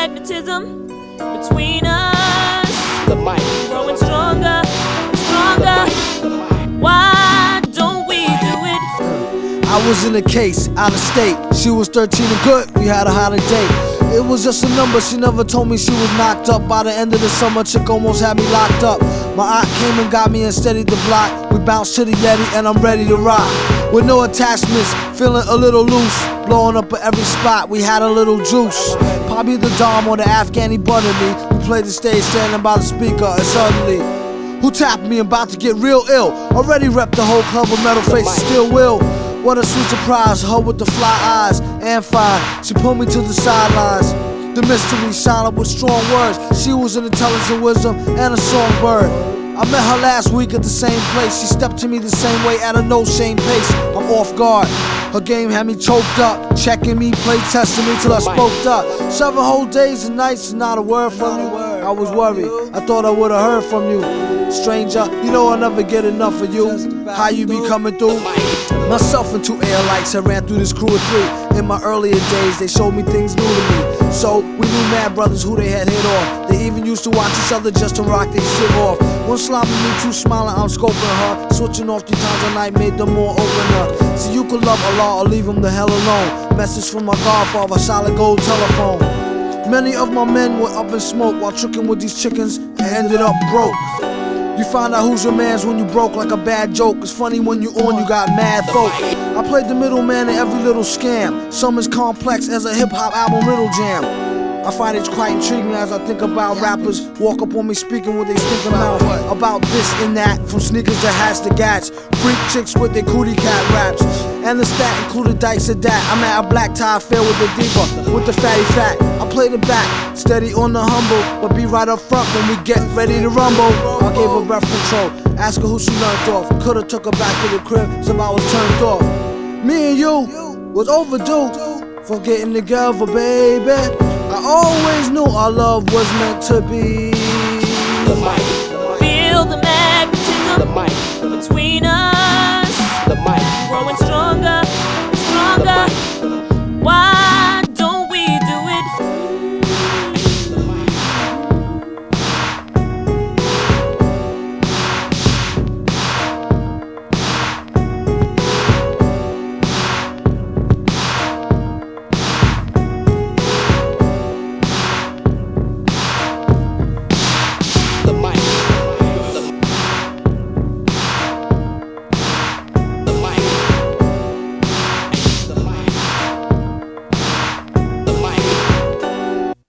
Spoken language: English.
magnetism between us. The mic. Growing stronger, stronger. Why don't we do it? I was in a case, out of state. She was 13 and good, we had a holiday. Date. It was just a number, she never told me she was knocked up. By the end of the summer, chick almost had me locked up. My aunt came and got me and steadied the block. We bounced to the Yeti and I'm ready to rock. With no attachments, feeling a little loose. Blowing up at every spot, we had a little juice. Probably the Dom or the Afghani buttered me. We played the stage standing by the speaker and suddenly. Who tapped me about to get real ill? Already repped the whole club with metal faces, still will. What a sweet surprise, her with the fly eyes and fine. She pulled me to the sidelines. The mystery silent with strong words. She was an intelligent wisdom and a songbird. I met her last week at the same place. She stepped to me the same way at a no shame pace. I'm off guard. Her game had me choked up, checking me, play testing me till I spoke up. Seven whole days and nights, not a word from you. I was worried. I thought I would have heard from you. Stranger, you know I'll never get enough of you. How you be coming through? Myself and two air lights, I ran through this crew of three. In my earlier days, they showed me things new to me. So we knew mad brothers who they had hit off. They even used to watch each other just to rock their shit off. One slopping me, two smiling, I'm scoping her. Switching off three times a night made them more open up. So you could love Allah or leave him the hell alone. Message from my godfather, solid gold telephone. Many of my men were up in smoke while tricking with these chickens and ended up broke. You find out who's your man's when you broke like a bad joke. It's funny when you on, you got mad folk. I played the middleman in every little scam. Some as complex as a hip hop album riddle jam. I find it quite intriguing as I think about rappers walk up on me speaking with their stinking mouth about this and that, from sneakers to hats to gats, freak chicks with their cootie cat raps, and the stat included dice at that. I'm at a black tie affair with the diva, with the fatty fat. I play the back, steady on the humble, but be right up front when we get ready to rumble. I gave her breath control, ask her who she learned off. Coulda took her back to the crib, so I was turned off. Me and you was overdue for getting together, baby. I always knew our love was meant to be. The.